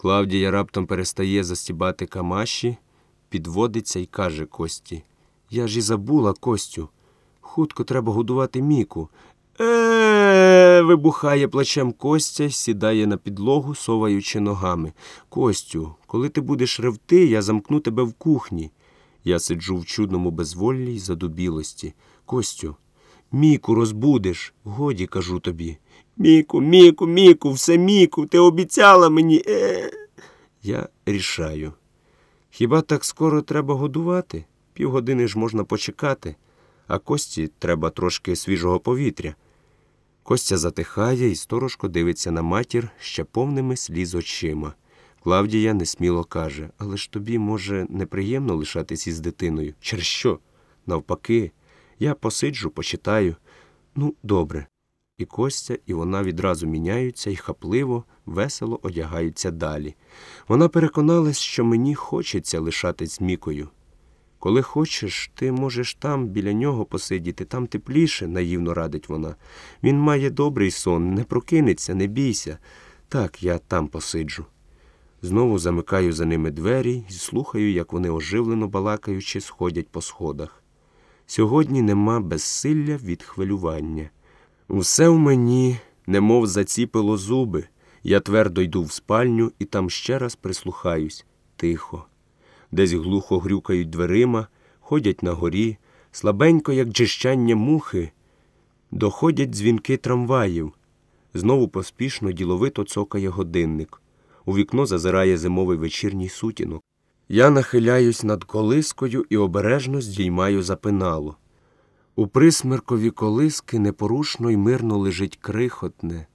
Клавдія раптом перестає застібати камаші, підводиться і каже Кості. Я ж і забула, Костю. Хутко треба годувати Міку. Е, вибухає плачем Костя, сідає на підлогу, соваючи ногами. Костю, коли ти будеш ревти, я замкну тебе в кухні. Я сиджу в чудному безволлі й задубілості. Костю, Міку розбудиш, годі кажу тобі. Міку, Міку, Міку, все Міку, ти обіцяла мені. Е. е. Я рішаю. Хіба так скоро треба годувати? Півгодини ж можна почекати, а Кості треба трошки свіжого повітря. Костя затихає і сторожко дивиться на матір ще повними сліз очима. Клавдія несміло каже, але ж тобі, може, неприємно лишатись із дитиною. Через що? Навпаки, я посиджу, почитаю. Ну, добре. І Костя, і вона відразу міняються і хапливо, весело одягаються далі. Вона переконалась, що мені хочеться лишатись Мікою. Коли хочеш, ти можеш там біля нього посидіти, там тепліше, наївно радить вона. Він має добрий сон, не прокинеться, не бійся. Так, я там посиджу. Знову замикаю за ними двері і слухаю, як вони оживлено балакаючи, сходять по сходах. Сьогодні нема безсилля від хвилювання. Все в мені, немов заціпило зуби. Я твердо йду в спальню і там ще раз прислухаюсь тихо. Десь глухо грюкають дверима, ходять на горі, слабенько, як джищання мухи, доходять дзвінки трамваїв. Знову поспішно діловито цокає годинник. У вікно зазирає зимовий вечірній сутінок. Я нахиляюсь над колискою і обережно здіймаю запинало. У присмеркові колиски непорушно й мирно лежить крихотне,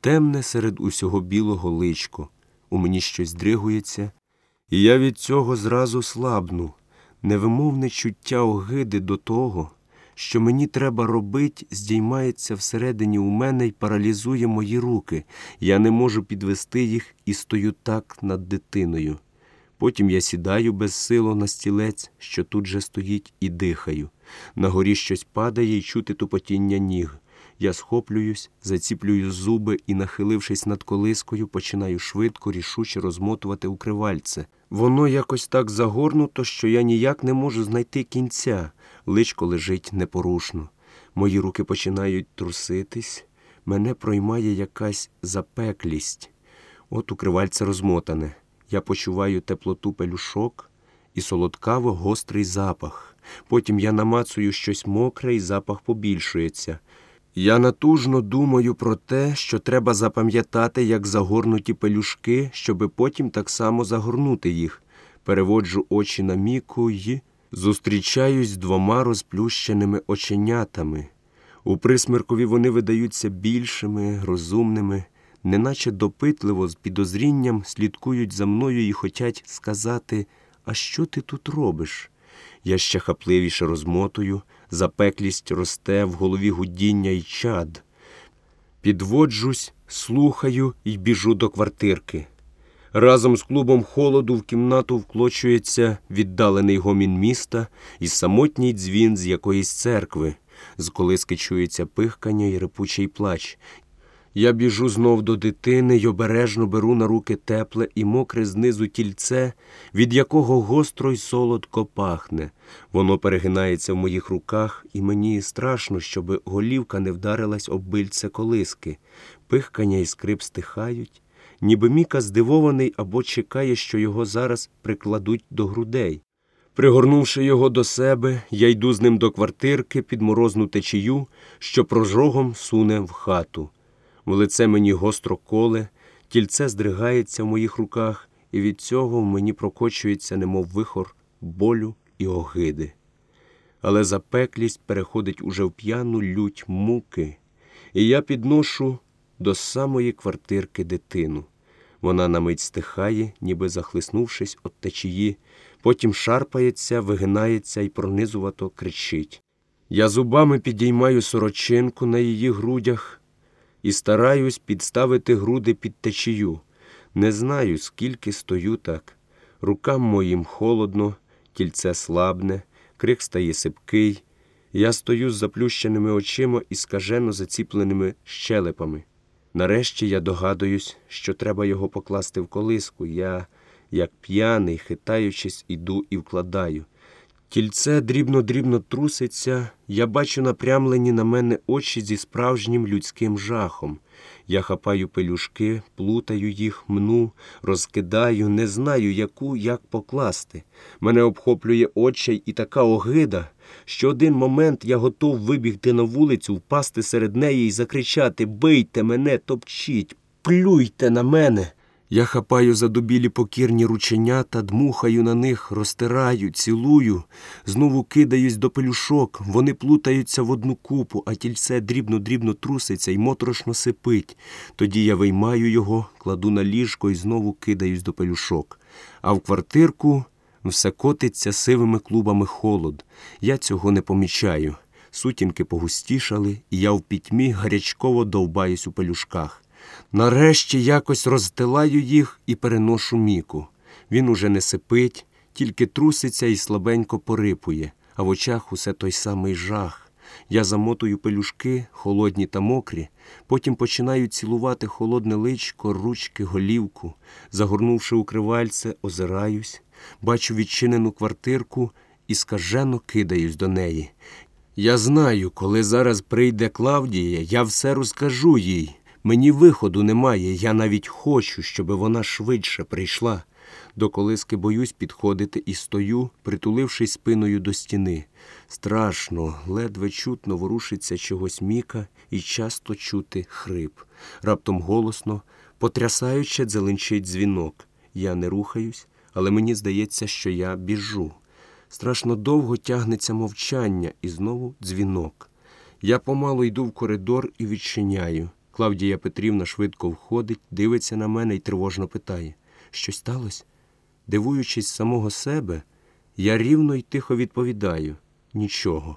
темне серед усього білого личко. У мені щось дригується, і я від цього зразу слабну, невимовне чуття огиди до того, що мені треба робить, здіймається всередині у мене й паралізує мої руки. Я не можу підвести їх і стою так над дитиною. Потім я сідаю безсило на стілець, що тут же стоїть, і дихаю. На горі щось падає і чути тупотіння ніг. Я схоплююсь, заціплюю зуби і, нахилившись над колискою, починаю швидко, рішуче розмотувати укривальце. Воно якось так загорнуто, що я ніяк не можу знайти кінця. Личко лежить непорушно. Мої руки починають труситись, мене проймає якась запеклість. От укривальце розмотане. Я почуваю теплоту пелюшок і солодкаво гострий запах. Потім я намацую щось мокре, і запах побільшується. Я натужно думаю про те, що треба запам'ятати, як загорнуті пелюшки, щоби потім так само загорнути їх. Переводжу очі на міку й зустрічаюсь з двома розплющеними оченятами. У присмеркові вони видаються більшими, розумними, неначе допитливо, з підозрінням слідкують за мною і хотять сказати, а що ти тут робиш? Я ще хапливіше розмотую, запеклість росте в голові гудіння й чад. Підводжусь, слухаю і біжу до квартирки. Разом з клубом холоду в кімнату вклочується віддалений гомін міста і самотній дзвін з якоїсь церкви, з колиски чується пихкання і репучий плач. Я біжу знов до дитини й обережно беру на руки тепле і мокре знизу тільце, від якого гостро й солодко пахне. Воно перегинається в моїх руках, і мені страшно, щоб голівка не вдарилась об бильце колиски. Пихкання і скрип стихають, ніби Міка здивований або чекає, що його зараз прикладуть до грудей. Пригорнувши його до себе, я йду з ним до квартирки під морозну течію, що прожогом суне в хату. В лице мені гостро коле, тільце здригається в моїх руках, і від цього мені прокочується, немов вихор болю і огиди. Але запеклість переходить уже в п'яну лють муки, і я підношу до самої квартирки дитину. Вона на мить стихає, ніби захлиснувшись от течії, потім шарпається, вигинається і пронизувато кричить. Я зубами підіймаю сорочинку на її грудях і стараюсь підставити груди під течію. Не знаю, скільки стою так. Рукам моїм холодно, тільце слабне, крик стає сипкий. Я стою з заплющеними очима і скажено заціпленими щелепами. Нарешті я догадуюсь, що треба його покласти в колиску. Я, як п'яний, хитаючись, іду і вкладаю. Тільце дрібно-дрібно труситься, я бачу напрямлені на мене очі зі справжнім людським жахом. Я хапаю пелюшки, плутаю їх, мну, розкидаю, не знаю, яку як покласти. Мене обхоплює очей і така огида, що один момент я готов вибігти на вулицю, впасти серед неї і закричати Бийте мене, топчіть, плюйте на мене. Я хапаю за добілі покірні рученята, дмухаю на них, розтираю, цілую, знову кидаюсь до пелюшок, вони плутаються в одну купу, а тільце дрібно-дрібно труситься і моторошно сипить. Тоді я виймаю його, кладу на ліжко і знову кидаюсь до пелюшок. А в квартирку все котиться сивими клубами холод. Я цього не помічаю. Сутінки погустішали, і я в пітьмі гарячково довбаюсь у пелюшках. Нарешті якось розстилаю їх і переношу міку. Він уже не сипить, тільки труситься і слабенько порипує, а в очах усе той самий жах. Я замотую пелюшки, холодні та мокрі, потім починаю цілувати холодне личко, ручки, голівку. Загорнувши укривальце, озираюсь, бачу відчинену квартирку і скажено кидаюсь до неї. Я знаю, коли зараз прийде Клавдія, я все розкажу їй. Мені виходу немає, я навіть хочу, щоб вона швидше прийшла. До колиски боюсь підходити і стою, притулившись спиною до стіни. Страшно, ледве чутно ворушиться чогось міка і часто чути хрип. Раптом голосно, потрясаюче дзеленчить дзвінок. Я не рухаюсь, але мені здається, що я біжу. Страшно довго тягнеться мовчання і знову дзвінок. Я помалу йду в коридор і відчиняю. Клавдія Петрівна швидко входить, дивиться на мене і тривожно питає Щось сталося? Дивуючись самого себе, я рівно й тихо відповідаю нічого.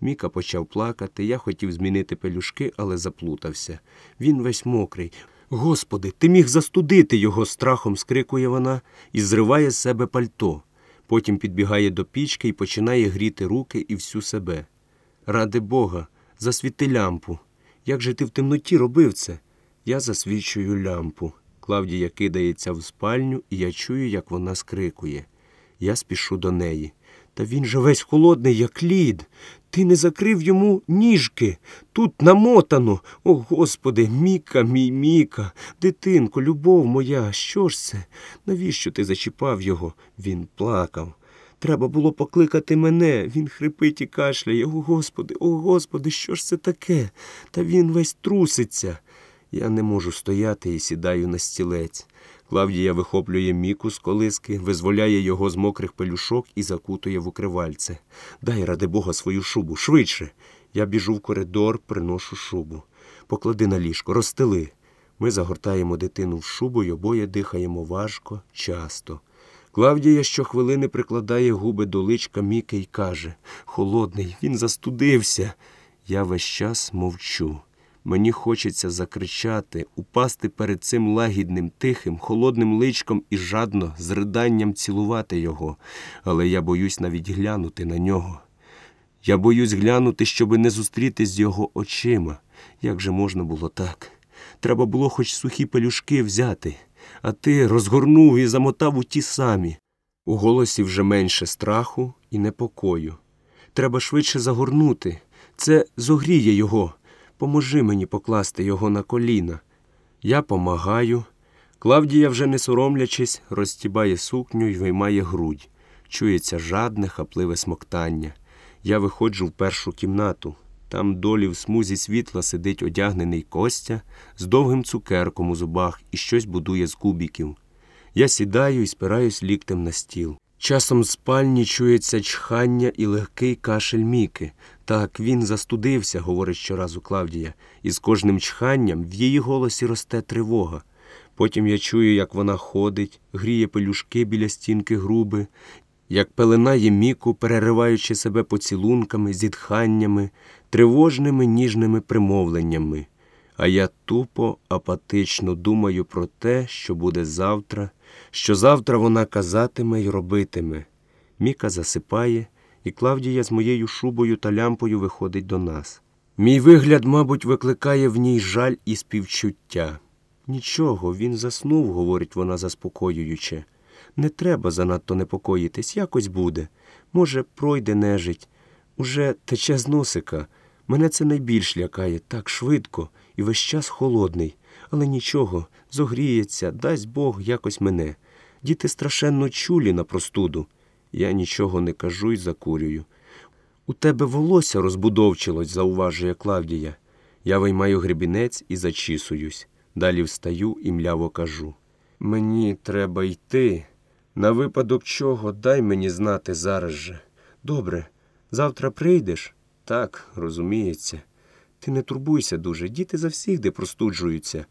Міка почав плакати, я хотів змінити пелюшки, але заплутався. Він весь мокрий. Господи, ти міг застудити його, страхом скрикує вона і зриває з себе пальто. Потім підбігає до пічки і починає гріти руки і всю себе. Ради Бога, засвіти лямпу. Як же ти в темноті робив це? Я засвічую лямпу. Клавдія кидається в спальню, і я чую, як вона скрикує. Я спішу до неї. Та він же весь холодний, як лід. Ти не закрив йому ніжки. Тут намотано. О, Господи, Міка, мій Міка, дитинко, любов моя, що ж це? Навіщо ти зачіпав його? Він плакав. Треба було покликати мене. Він хрипить і кашляє. О, Господи, о, Господи, що ж це таке? Та він весь труситься. Я не можу стояти і сідаю на стілець. Клавдія вихоплює міку з колиски, визволяє його з мокрих пелюшок і закутує в укривальце. Дай, ради Бога, свою шубу, швидше. Я біжу в коридор, приношу шубу. Поклади на ліжко, розстели. Ми загортаємо дитину в шубу й обоє дихаємо важко, часто. Клавдія щохвилини прикладає губи до личка Міки й каже Холодний, він застудився. Я весь час мовчу. Мені хочеться закричати, упасти перед цим лагідним, тихим, холодним личком і жадно, з риданням цілувати його, але я боюсь навіть глянути на нього. Я боюсь глянути, щоби не зустрітись з його очима. Як же можна було так? Треба було хоч сухі пелюшки взяти, а ти розгорнув і замотав у ті самі. У голосі вже менше страху і непокою. Треба швидше загорнути. Це зогріє його. Поможи мені покласти його на коліна. Я помагаю. Клавдія, вже не соромлячись, розтібає сукню і виймає грудь. Чується жадне, хапливе смоктання. Я виходжу в першу кімнату. Там долі в смузі світла сидить одягнений Костя з довгим цукерком у зубах і щось будує з кубіків. Я сідаю і спираюсь ліктем на стіл. Часом з спальні чується чхання і легкий кашель Міки. Так він застудився, говорить щоразу Клавдія, і з кожним чханням в її голосі росте тривога. Потім я чую, як вона ходить, гріє пелюшки біля стінки груби, як пеленає міку, перериваючи себе поцілунками, зітханнями, тривожними ніжними примовленнями. А я тупо, апатично думаю про те, що буде завтра, що завтра вона казатиме й робитиме. Міка засипає, і Клавдія з моєю шубою та лямпою виходить до нас. Мій вигляд, мабуть, викликає в ній жаль і співчуття. Нічого, він заснув, говорить вона заспокоююче. Не треба занадто непокоїтись, якось буде. Може, пройде нежить. Уже тече з носика. Мене це найбільш лякає так швидко і весь час холодний. Але нічого, зогріється, дасть Бог якось мене. Діти страшенно чулі на простуду. Я нічого не кажу й закурюю. У тебе волосся розбудовчилось, зауважує Клавдія. Я виймаю гребінець і зачісуюсь. Далі встаю і мляво кажу. Мені треба йти. На випадок чого дай мені знати зараз же. Добре, завтра прийдеш? Так, розуміється. Ти не турбуйся дуже, діти завсігди простуджуються.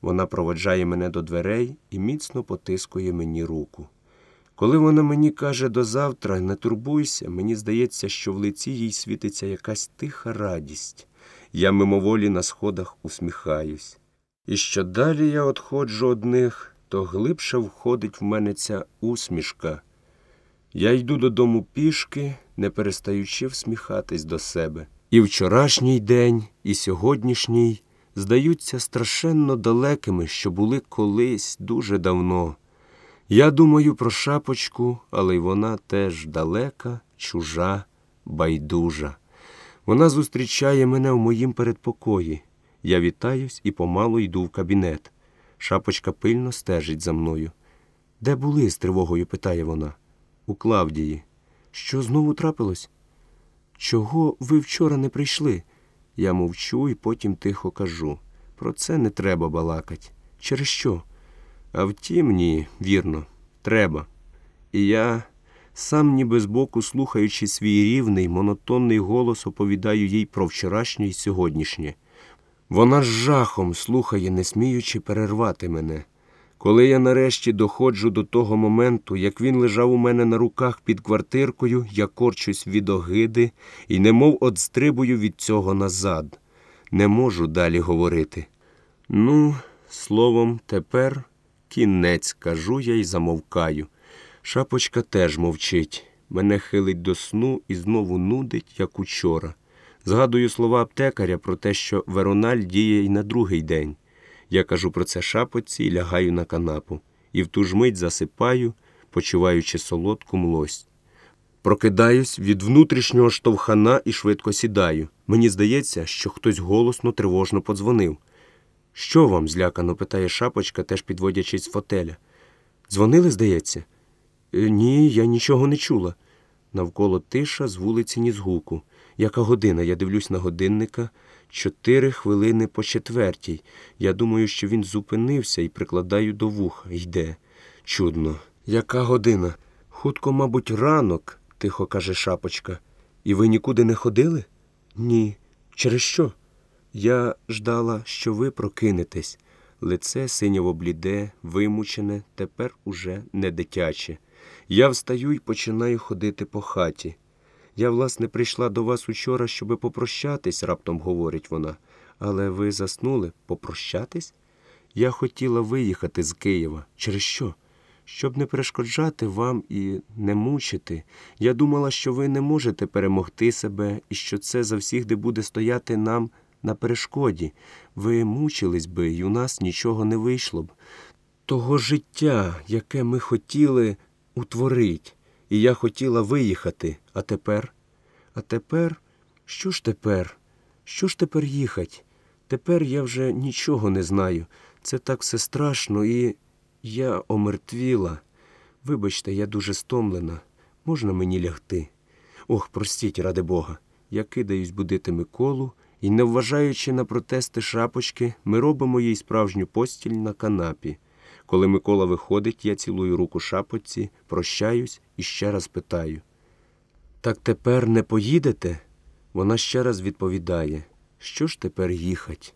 Вона проводжає мене до дверей і міцно потискує мені руку. Коли вона мені каже до завтра, не турбуйся, мені здається, що в лиці їй світиться якась тиха радість. Я мимоволі на сходах усміхаюсь. І що далі я отходжу одних, то глибше входить в мене ця усмішка. Я йду додому пішки, не перестаючи всміхатись до себе. І вчорашній день, і сьогоднішній здаються страшенно далекими, що були колись дуже давно. Я думаю про шапочку, але й вона теж далека, чужа, байдужа. Вона зустрічає мене в моїм передпокої. Я вітаюсь і помалу йду в кабінет. Шапочка пильно стежить за мною. Де були? з тривогою питає вона. У Клавдії. Що знову трапилось? Чого ви вчора не прийшли? Я мовчу і потім тихо кажу. Про це не треба балакать. Через що? А втім, ні, вірно, треба. І я, сам ніби збоку слухаючи свій рівний, монотонний голос, оповідаю їй про вчорашнє і сьогоднішнє. Вона з жахом слухає, не сміючи перервати мене. Коли я нарешті доходжу до того моменту, як він лежав у мене на руках під квартиркою, я корчусь від огиди і немов отстрибую від цього назад. Не можу далі говорити. Ну, словом, тепер кінець, кажу я й замовкаю. Шапочка теж мовчить. Мене хилить до сну і знову нудить, як учора. Згадую слова аптекаря про те, що Верональ діє й на другий день. Я кажу про це шапочці і лягаю на канапу, і в ту ж мить засипаю, почуваючи солодку млость. Прокидаюсь від внутрішнього штовхана і швидко сідаю. Мені здається, що хтось голосно тривожно подзвонив. Що вам? злякано питає шапочка, теж підводячись з фотеля. Дзвонили, здається? «Е, Ні, я нічого не чула. Навколо тиша з вулиці ні згуку. Яка година? Я дивлюсь на годинника. Чотири хвилини по четвертій. Я думаю, що він зупинився і прикладаю до вуха. Йде. Чудно. Яка година? Хутко, мабуть, ранок, тихо каже шапочка. І ви нікуди не ходили? Ні. Через що? Я ждала, що ви прокинетесь. Лице синьово бліде, вимучене, тепер уже не дитяче. Я встаю і починаю ходити по хаті. Я, власне, прийшла до вас учора, щоби попрощатись, раптом говорить вона. Але ви заснули попрощатись? Я хотіла виїхати з Києва. Через що? Щоб не перешкоджати вам і не мучити. Я думала, що ви не можете перемогти себе і що це завсігди буде стояти нам на перешкоді. Ви мучились би, і у нас нічого не вийшло б. Того життя, яке ми хотіли утворить, і я хотіла виїхати, а тепер? А тепер? Що ж тепер? Що ж тепер їхать? Тепер я вже нічого не знаю. Це так все страшно, і я омертвіла. Вибачте, я дуже стомлена. Можна мені лягти? Ох, простіть, ради Бога. Я кидаюсь будити Миколу, і, не вважаючи на протести шапочки, ми робимо їй справжню постіль на канапі. Коли Микола виходить, я цілую руку шапочці, прощаюсь і ще раз питаю. Так тепер не поїдете? Вона ще раз відповідає, що ж тепер їхать?